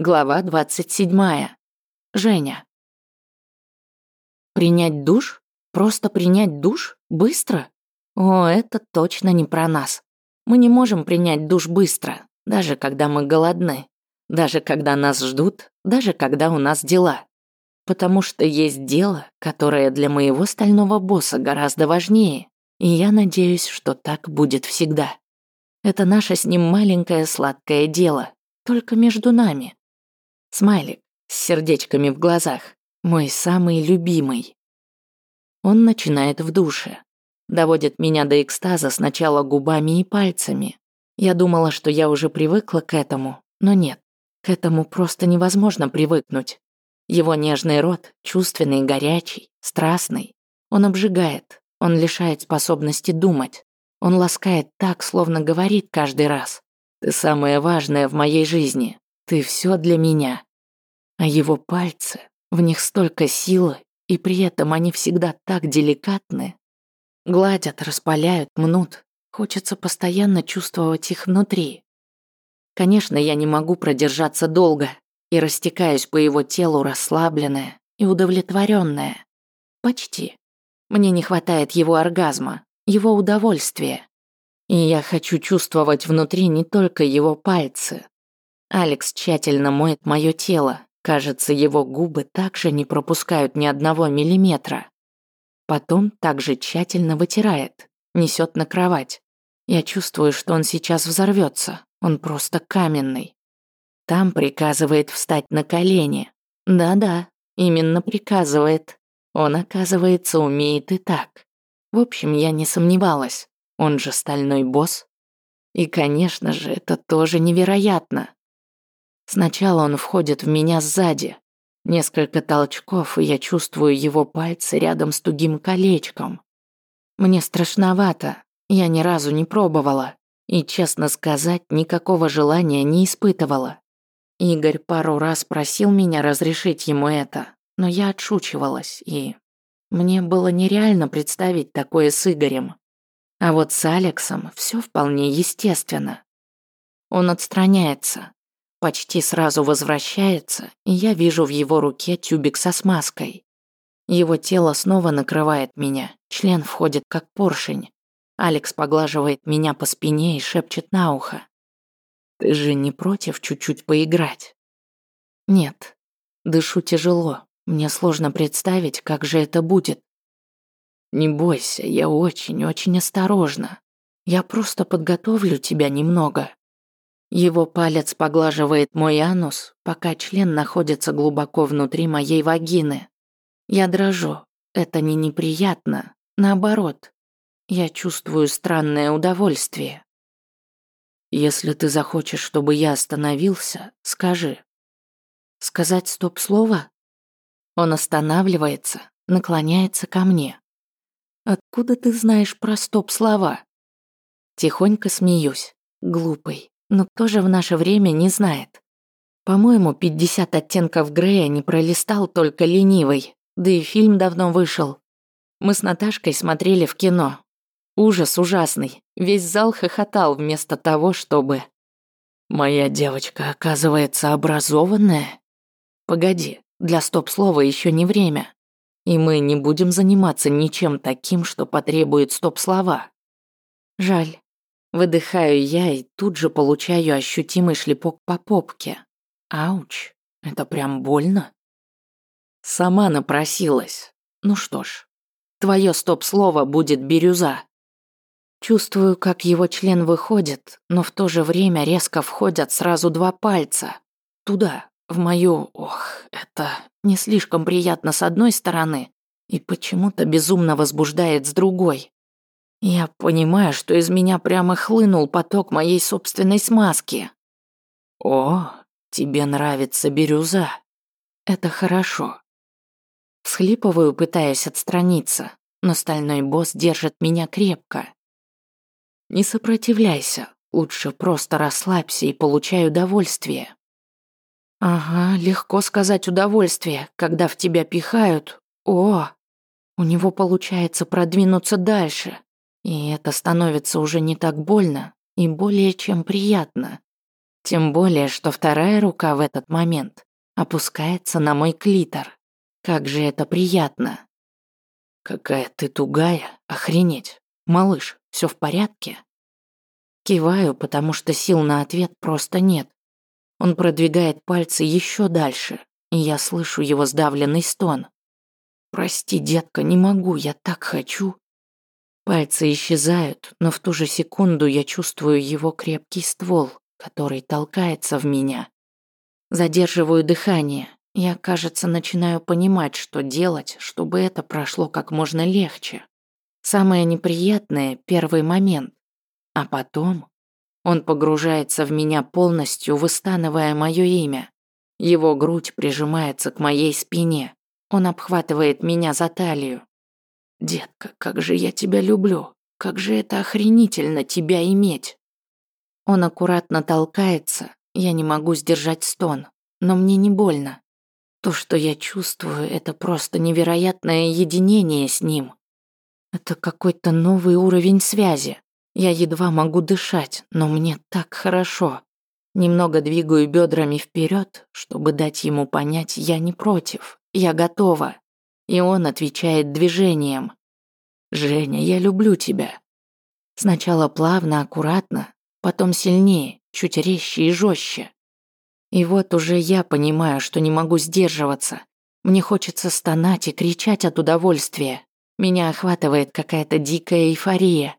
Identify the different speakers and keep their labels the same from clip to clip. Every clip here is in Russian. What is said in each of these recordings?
Speaker 1: Глава 27. Женя. Принять душ? Просто принять душ? Быстро? О, это точно не про нас. Мы не можем принять душ быстро, даже когда мы голодны, даже когда нас ждут, даже когда у нас дела. Потому что есть дело, которое для моего стального босса гораздо важнее, и я надеюсь, что так будет всегда. Это наше с ним маленькое сладкое дело, только между нами. Смайлик с сердечками в глазах. Мой самый любимый. Он начинает в душе. Доводит меня до экстаза сначала губами и пальцами. Я думала, что я уже привыкла к этому, но нет. К этому просто невозможно привыкнуть. Его нежный рот, чувственный, горячий, страстный. Он обжигает, он лишает способности думать. Он ласкает так, словно говорит каждый раз. «Ты самое важное в моей жизни. Ты все для меня. А его пальцы, в них столько силы, и при этом они всегда так деликатны. Гладят, распаляют, мнут. Хочется постоянно чувствовать их внутри. Конечно, я не могу продержаться долго и растекаюсь по его телу расслабленная и удовлетворенная. Почти. Мне не хватает его оргазма, его удовольствия. И я хочу чувствовать внутри не только его пальцы, Алекс тщательно моет мое тело. Кажется, его губы также не пропускают ни одного миллиметра. Потом также тщательно вытирает, несет на кровать. Я чувствую, что он сейчас взорвется. Он просто каменный. Там приказывает встать на колени. Да-да, именно приказывает. Он, оказывается, умеет и так. В общем, я не сомневалась. Он же стальной босс. И, конечно же, это тоже невероятно. Сначала он входит в меня сзади. Несколько толчков, и я чувствую его пальцы рядом с тугим колечком. Мне страшновато, я ни разу не пробовала. И, честно сказать, никакого желания не испытывала. Игорь пару раз просил меня разрешить ему это, но я отшучивалась, и... Мне было нереально представить такое с Игорем. А вот с Алексом все вполне естественно. Он отстраняется, Почти сразу возвращается, и я вижу в его руке тюбик со смазкой. Его тело снова накрывает меня, член входит как поршень. Алекс поглаживает меня по спине и шепчет на ухо. «Ты же не против чуть-чуть поиграть?» «Нет. Дышу тяжело. Мне сложно представить, как же это будет». «Не бойся, я очень-очень осторожна. Я просто подготовлю тебя немного». Его палец поглаживает мой анус, пока член находится глубоко внутри моей вагины. Я дрожу. Это не неприятно. Наоборот. Я чувствую странное удовольствие. Если ты захочешь, чтобы я остановился, скажи. Сказать стоп-слово? Он останавливается, наклоняется ко мне. Откуда ты знаешь про стоп-слова? Тихонько смеюсь. Глупый. Но кто же в наше время не знает? По-моему, 50 оттенков Грея не пролистал только ленивый, да и фильм давно вышел. Мы с Наташкой смотрели в кино. Ужас ужасный. Весь зал хохотал вместо того, чтобы... Моя девочка, оказывается, образованная. Погоди, для стоп-слова еще не время. И мы не будем заниматься ничем таким, что потребует стоп-слова. Жаль. Выдыхаю я и тут же получаю ощутимый шлепок по попке. Ауч, это прям больно. Сама напросилась. Ну что ж, твое стоп-слово будет бирюза. Чувствую, как его член выходит, но в то же время резко входят сразу два пальца. Туда, в мою... Ох, это не слишком приятно с одной стороны и почему-то безумно возбуждает с другой. Я понимаю, что из меня прямо хлынул поток моей собственной смазки. О, тебе нравится бирюза. Это хорошо. Всхлипываю, пытаясь отстраниться, но стальной босс держит меня крепко. Не сопротивляйся, лучше просто расслабься и получай удовольствие. Ага, легко сказать удовольствие, когда в тебя пихают. О, у него получается продвинуться дальше. И это становится уже не так больно и более чем приятно. Тем более, что вторая рука в этот момент опускается на мой клитор. Как же это приятно. Какая ты тугая, охренеть. Малыш, все в порядке? Киваю, потому что сил на ответ просто нет. Он продвигает пальцы еще дальше, и я слышу его сдавленный стон. «Прости, детка, не могу, я так хочу». Пальцы исчезают, но в ту же секунду я чувствую его крепкий ствол, который толкается в меня. Задерживаю дыхание. Я, кажется, начинаю понимать, что делать, чтобы это прошло как можно легче. Самое неприятное – первый момент. А потом он погружается в меня полностью, выстанывая мое имя. Его грудь прижимается к моей спине. Он обхватывает меня за талию. «Детка, как же я тебя люблю! Как же это охренительно тебя иметь!» Он аккуратно толкается, я не могу сдержать стон, но мне не больно. То, что я чувствую, это просто невероятное единение с ним. Это какой-то новый уровень связи. Я едва могу дышать, но мне так хорошо. Немного двигаю бедрами вперед, чтобы дать ему понять, я не против, я готова. И он отвечает движением. «Женя, я люблю тебя». Сначала плавно, аккуратно, потом сильнее, чуть резче и жестче. И вот уже я понимаю, что не могу сдерживаться. Мне хочется стонать и кричать от удовольствия. Меня охватывает какая-то дикая эйфория.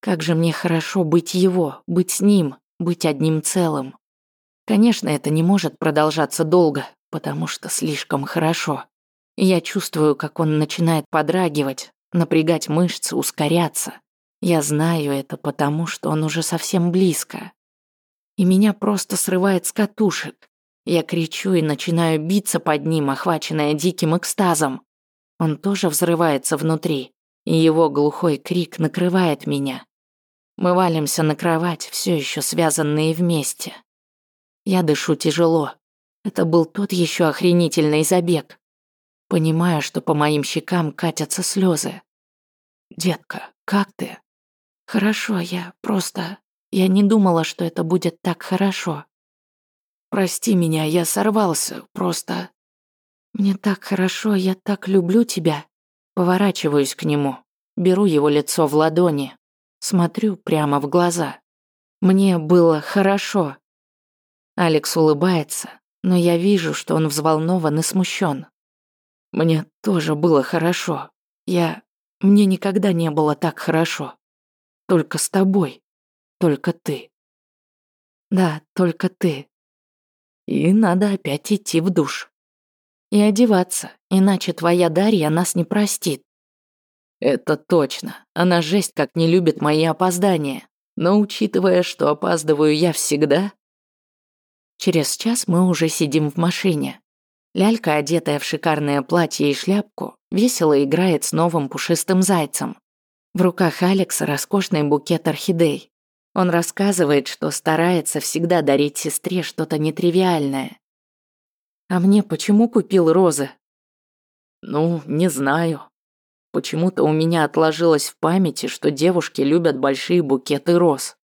Speaker 1: Как же мне хорошо быть его, быть с ним, быть одним целым. Конечно, это не может продолжаться долго, потому что слишком хорошо. Я чувствую, как он начинает подрагивать, напрягать мышцы, ускоряться. Я знаю это потому, что он уже совсем близко. И меня просто срывает с катушек. Я кричу и начинаю биться под ним, охваченная диким экстазом. Он тоже взрывается внутри, и его глухой крик накрывает меня. Мы валимся на кровать, все еще связанные вместе. Я дышу тяжело. Это был тот еще охренительный забег. Понимаю, что по моим щекам катятся слезы. «Детка, как ты?» «Хорошо, я просто... Я не думала, что это будет так хорошо. Прости меня, я сорвался, просто... Мне так хорошо, я так люблю тебя». Поворачиваюсь к нему, беру его лицо в ладони, смотрю прямо в глаза. Мне было хорошо. Алекс улыбается, но я вижу, что он взволнован и смущен. Мне тоже было хорошо. Я... Мне никогда не было так хорошо. Только с тобой. Только ты. Да, только ты. И надо опять идти в душ. И одеваться, иначе твоя Дарья нас не простит. Это точно. Она жесть как не любит мои опоздания. Но учитывая, что опаздываю я всегда... Через час мы уже сидим в машине. Лялька, одетая в шикарное платье и шляпку, весело играет с новым пушистым зайцем. В руках Алекса роскошный букет орхидей. Он рассказывает, что старается всегда дарить сестре что-то нетривиальное. А мне почему купил розы? Ну, не знаю. Почему-то у меня отложилось в памяти, что девушки любят большие букеты роз.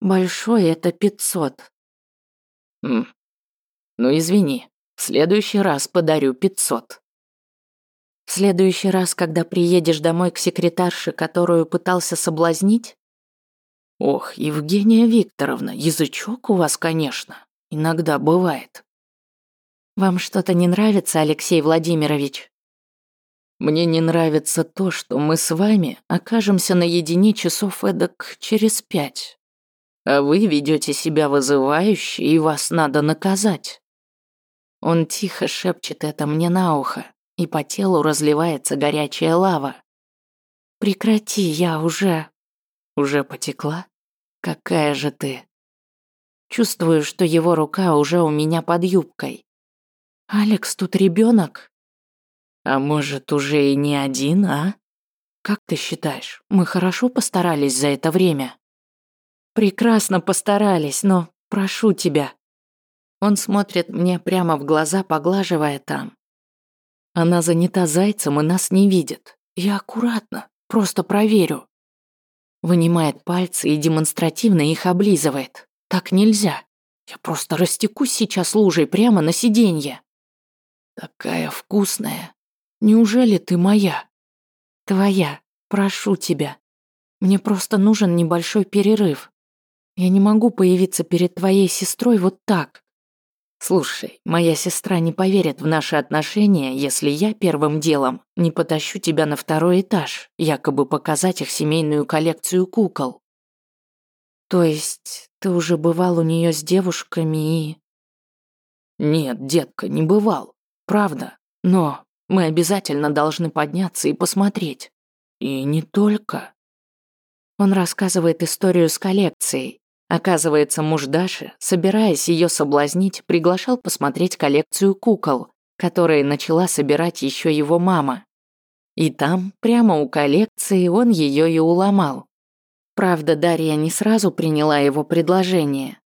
Speaker 1: Большой это пятьсот. Хм. Ну извини, в следующий раз подарю 500. В следующий раз, когда приедешь домой к секретарше, которую пытался соблазнить? Ох, Евгения Викторовна, язычок у вас, конечно, иногда бывает. Вам что-то не нравится, Алексей Владимирович? Мне не нравится то, что мы с вами окажемся наедине часов эдак через пять. А вы ведете себя вызывающе, и вас надо наказать. Он тихо шепчет это мне на ухо, и по телу разливается горячая лава. «Прекрати, я уже...» «Уже потекла? Какая же ты?» Чувствую, что его рука уже у меня под юбкой. «Алекс, тут ребенок. «А может, уже и не один, а? Как ты считаешь, мы хорошо постарались за это время?» «Прекрасно постарались, но прошу тебя, он смотрит мне прямо в глаза, поглаживая там. Она занята зайцем и нас не видит. Я аккуратно, просто проверю. Вынимает пальцы и демонстративно их облизывает. Так нельзя. Я просто растекусь сейчас лужей прямо на сиденье. Такая вкусная. Неужели ты моя? Твоя. Прошу тебя. Мне просто нужен небольшой перерыв. Я не могу появиться перед твоей сестрой вот так. Слушай, моя сестра не поверит в наши отношения, если я первым делом не потащу тебя на второй этаж, якобы показать их семейную коллекцию кукол. То есть ты уже бывал у нее с девушками и... Нет, детка, не бывал. Правда. Но мы обязательно должны подняться и посмотреть. И не только. Он рассказывает историю с коллекцией. Оказывается, муж Даши, собираясь ее соблазнить, приглашал посмотреть коллекцию кукол, которые начала собирать еще его мама. И там, прямо у коллекции, он ее и уломал. Правда, Дарья не сразу приняла его предложение.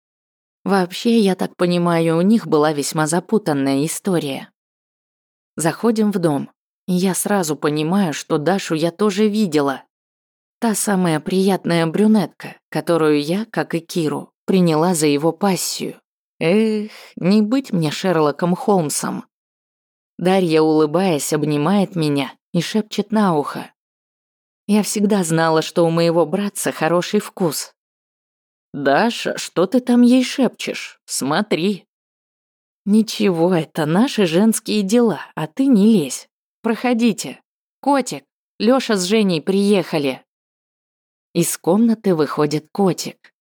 Speaker 1: Вообще, я так понимаю, у них была весьма запутанная история. Заходим в дом, я сразу понимаю, что Дашу я тоже видела. Та самая приятная брюнетка, которую я, как и Киру, приняла за его пассию. Эх, не быть мне Шерлоком Холмсом. Дарья, улыбаясь, обнимает меня и шепчет на ухо. Я всегда знала, что у моего братца хороший вкус. «Даша, что ты там ей шепчешь? Смотри». «Ничего, это наши женские дела, а ты не лезь. Проходите. Котик, Лёша с Женей приехали». Из комнаты выходит котик.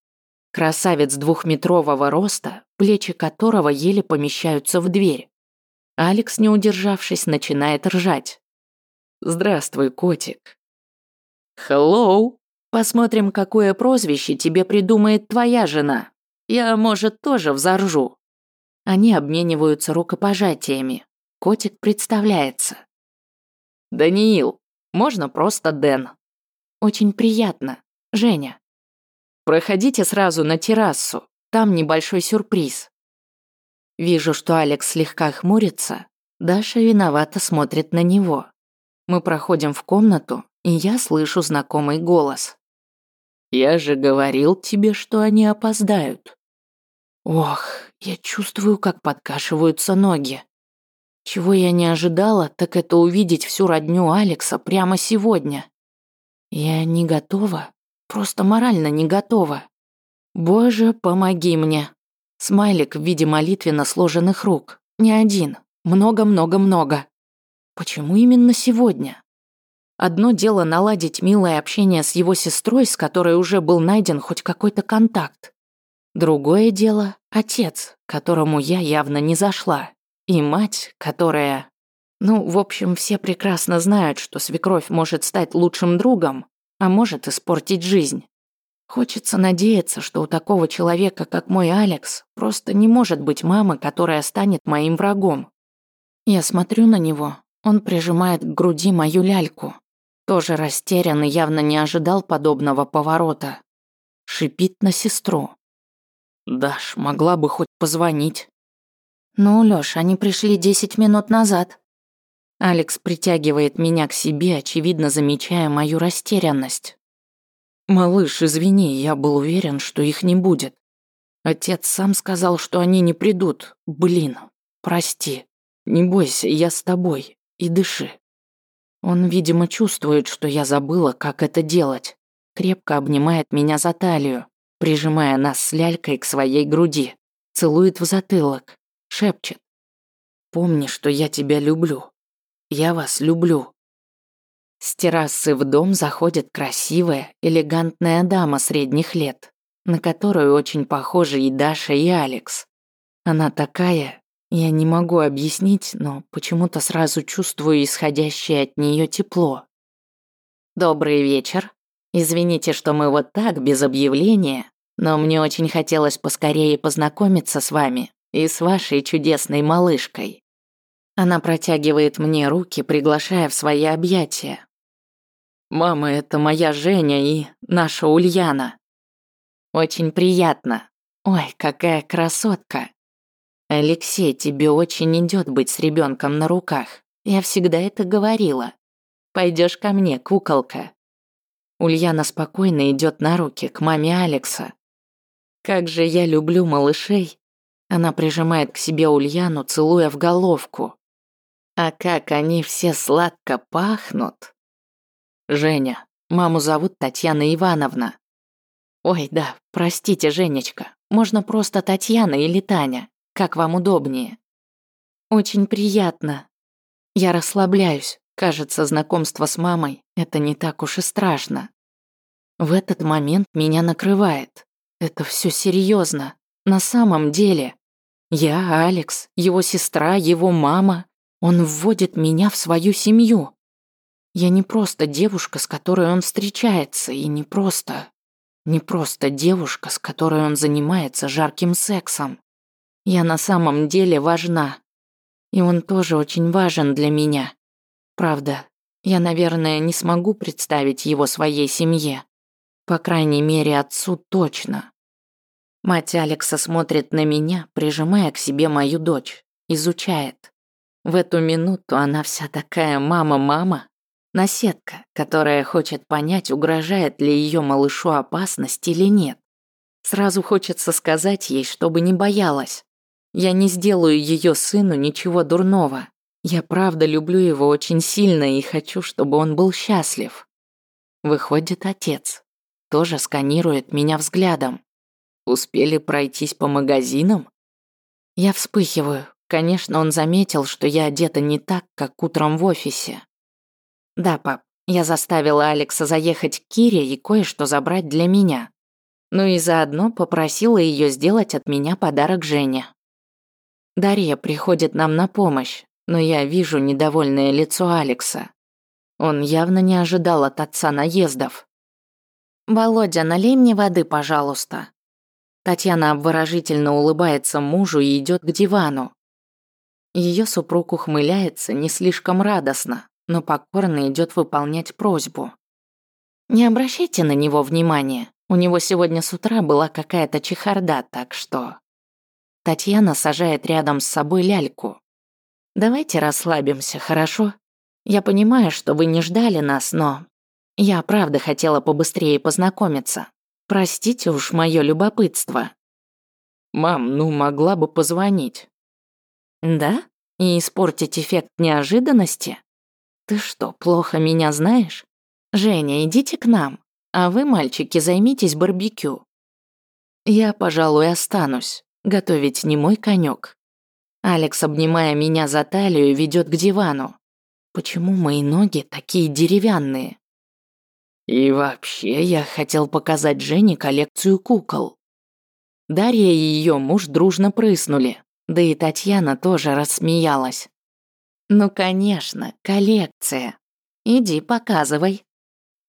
Speaker 1: Красавец двухметрового роста, плечи которого еле помещаются в дверь. Алекс, не удержавшись, начинает ржать. «Здравствуй, котик. «Хеллоу! Посмотрим, какое прозвище тебе придумает твоя жена. Я, может, тоже взоржу». Они обмениваются рукопожатиями. Котик представляется. «Даниил, можно просто Дэн?» «Очень приятно. Женя». «Проходите сразу на террасу. Там небольшой сюрприз». Вижу, что Алекс слегка хмурится. Даша виновато смотрит на него. Мы проходим в комнату, и я слышу знакомый голос. «Я же говорил тебе, что они опоздают». Ох, я чувствую, как подкашиваются ноги. Чего я не ожидала, так это увидеть всю родню Алекса прямо сегодня. Я не готова, просто морально не готова. Боже, помоги мне. Смайлик в виде молитвенно сложенных рук. Не один. Много-много-много. Почему именно сегодня? Одно дело наладить милое общение с его сестрой, с которой уже был найден хоть какой-то контакт. Другое дело – отец, которому я явно не зашла. И мать, которая... Ну, в общем, все прекрасно знают, что свекровь может стать лучшим другом, а может испортить жизнь. Хочется надеяться, что у такого человека, как мой Алекс, просто не может быть мамы, которая станет моим врагом. Я смотрю на него, он прижимает к груди мою ляльку, тоже растерян и явно не ожидал подобного поворота. Шипит на сестру. «Даш, могла бы хоть позвонить». «Ну, Лёш, они пришли десять минут назад». Алекс притягивает меня к себе, очевидно замечая мою растерянность. «Малыш, извини, я был уверен, что их не будет. Отец сам сказал, что они не придут. Блин, прости. Не бойся, я с тобой. И дыши». Он, видимо, чувствует, что я забыла, как это делать. Крепко обнимает меня за талию, прижимая нас с лялькой к своей груди. Целует в затылок. Шепчет. «Помни, что я тебя люблю. Я вас люблю». С террасы в дом заходит красивая, элегантная дама средних лет, на которую очень похожи и Даша, и Алекс. Она такая, я не могу объяснить, но почему-то сразу чувствую исходящее от нее тепло. Добрый вечер. Извините, что мы вот так, без объявления, но мне очень хотелось поскорее познакомиться с вами и с вашей чудесной малышкой. Она протягивает мне руки, приглашая в свои объятия. «Мама, это моя Женя и наша Ульяна». «Очень приятно. Ой, какая красотка!» «Алексей, тебе очень идет быть с ребенком на руках. Я всегда это говорила. Пойдешь ко мне, куколка». Ульяна спокойно идет на руки к маме Алекса. «Как же я люблю малышей. Она прижимает к себе Ульяну, целуя в головку. А как они все сладко пахнут. Женя, маму зовут Татьяна Ивановна. Ой, да, простите, Женечка, можно просто Татьяна или Таня, как вам удобнее. Очень приятно. Я расслабляюсь, кажется, знакомство с мамой – это не так уж и страшно. В этот момент меня накрывает. Это все серьезно. На самом деле. Я Алекс, его сестра, его мама. Он вводит меня в свою семью. Я не просто девушка, с которой он встречается, и не просто... Не просто девушка, с которой он занимается жарким сексом. Я на самом деле важна. И он тоже очень важен для меня. Правда, я, наверное, не смогу представить его своей семье. По крайней мере, отцу точно. Мать Алекса смотрит на меня, прижимая к себе мою дочь, изучает. В эту минуту она вся такая мама-мама, наседка, которая хочет понять, угрожает ли ее малышу опасность или нет. Сразу хочется сказать ей, чтобы не боялась. Я не сделаю ее сыну ничего дурного. Я правда люблю его очень сильно и хочу, чтобы он был счастлив. Выходит отец тоже сканирует меня взглядом. Успели пройтись по магазинам? Я вспыхиваю. Конечно, он заметил, что я одета не так, как утром в офисе. Да, пап, я заставила Алекса заехать к Кире и кое-что забрать для меня. Ну и заодно попросила ее сделать от меня подарок Жене. Дарья приходит нам на помощь, но я вижу недовольное лицо Алекса. Он явно не ожидал от отца наездов. «Володя, налей мне воды, пожалуйста». Татьяна обворожительно улыбается мужу и идет к дивану. Ее супруг ухмыляется не слишком радостно, но покорно идет выполнять просьбу. Не обращайте на него внимания, у него сегодня с утра была какая-то чехарда, так что... Татьяна сажает рядом с собой ляльку. «Давайте расслабимся, хорошо? Я понимаю, что вы не ждали нас, но я правда хотела побыстрее познакомиться. Простите уж мое любопытство. Мам, ну могла бы позвонить. Да? И испортить эффект неожиданности? Ты что, плохо меня знаешь? Женя, идите к нам, а вы, мальчики, займитесь барбекю. Я, пожалуй, останусь. Готовить не мой конек. Алекс, обнимая меня за талию, ведет к дивану. Почему мои ноги такие деревянные? И вообще, я хотел показать Жене коллекцию кукол. Дарья и ее муж дружно прыснули, да и Татьяна тоже рассмеялась. «Ну, конечно, коллекция. Иди, показывай.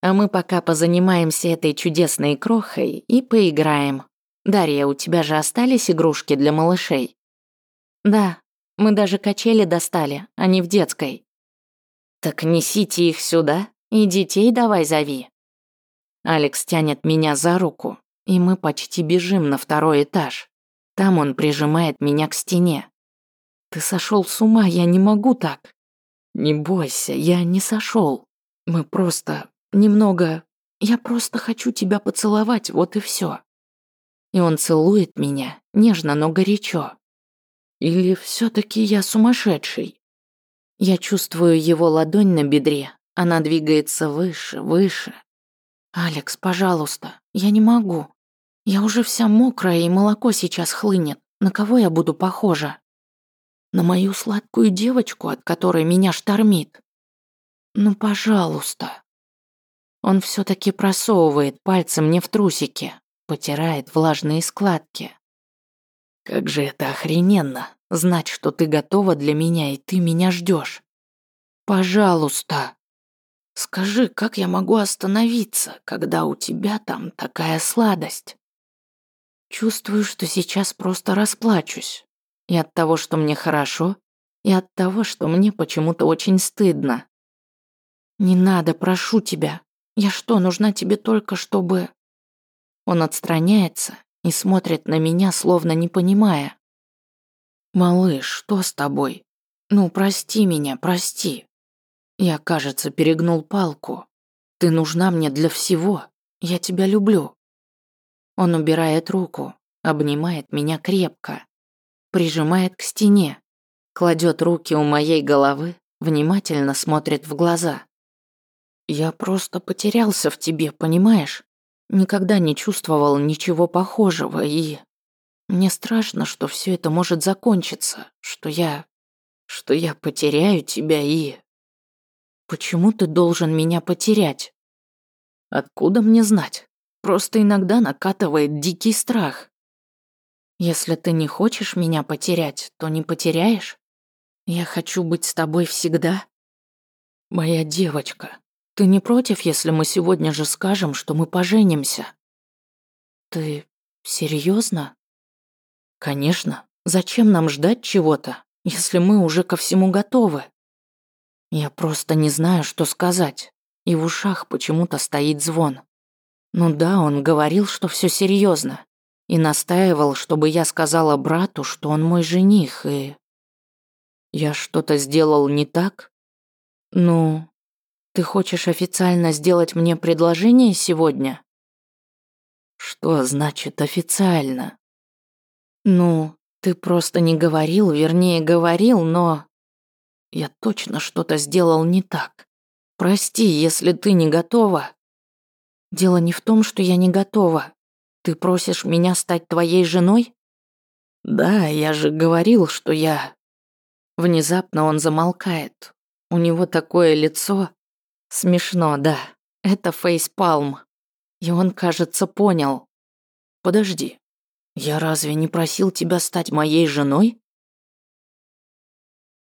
Speaker 1: А мы пока позанимаемся этой чудесной крохой и поиграем. Дарья, у тебя же остались игрушки для малышей?» «Да, мы даже качели достали, а не в детской». «Так несите их сюда и детей давай зови. Алекс тянет меня за руку, и мы почти бежим на второй этаж. Там он прижимает меня к стене. Ты сошел с ума, я не могу так. Не бойся, я не сошел. Мы просто немного... Я просто хочу тебя поцеловать, вот и все. И он целует меня, нежно, но горячо. Или все таки я сумасшедший? Я чувствую его ладонь на бедре, она двигается выше, выше. «Алекс, пожалуйста, я не могу. Я уже вся мокрая, и молоко сейчас хлынет. На кого я буду похожа? На мою сладкую девочку, от которой меня штормит? Ну, пожалуйста». Он все таки просовывает пальцы мне в трусики, потирает влажные складки. «Как же это охрененно, знать, что ты готова для меня, и ты меня ждешь. Пожалуйста». Скажи, как я могу остановиться, когда у тебя там такая сладость? Чувствую, что сейчас просто расплачусь. И от того, что мне хорошо, и от того, что мне почему-то очень стыдно. Не надо, прошу тебя. Я что, нужна тебе только, чтобы... Он отстраняется и смотрит на меня, словно не понимая. «Малыш, что с тобой? Ну, прости меня, прости. Я, кажется, перегнул палку. Ты нужна мне для всего. Я тебя люблю. Он убирает руку, обнимает меня крепко. прижимает к стене, кладет руки у моей головы, внимательно смотрит в глаза. Я просто потерялся в тебе, понимаешь? Никогда не чувствовал ничего похожего и... Мне страшно, что все это может закончиться, что я... что я потеряю тебя и... Почему ты должен меня потерять? Откуда мне знать? Просто иногда накатывает дикий страх. Если ты не хочешь меня потерять, то не потеряешь. Я хочу быть с тобой всегда. Моя девочка, ты не против, если мы сегодня же скажем, что мы поженимся? Ты серьезно? Конечно. Зачем нам ждать чего-то, если мы уже ко всему готовы? Я просто не знаю, что сказать, и в ушах почему-то стоит звон. Ну да, он говорил, что все серьезно, и настаивал, чтобы я сказала брату, что он мой жених, и... Я что-то сделал не так? Ну, ты хочешь официально сделать мне предложение сегодня? Что значит официально? Ну, ты просто не говорил, вернее, говорил, но... Я точно что-то сделал не так. Прости, если ты не готова. Дело не в том, что я не готова. Ты просишь меня стать твоей женой? Да, я же говорил, что я... Внезапно он замолкает. У него такое лицо. Смешно, да. Это фейспалм. И он, кажется, понял. Подожди. Я разве не просил тебя стать моей женой?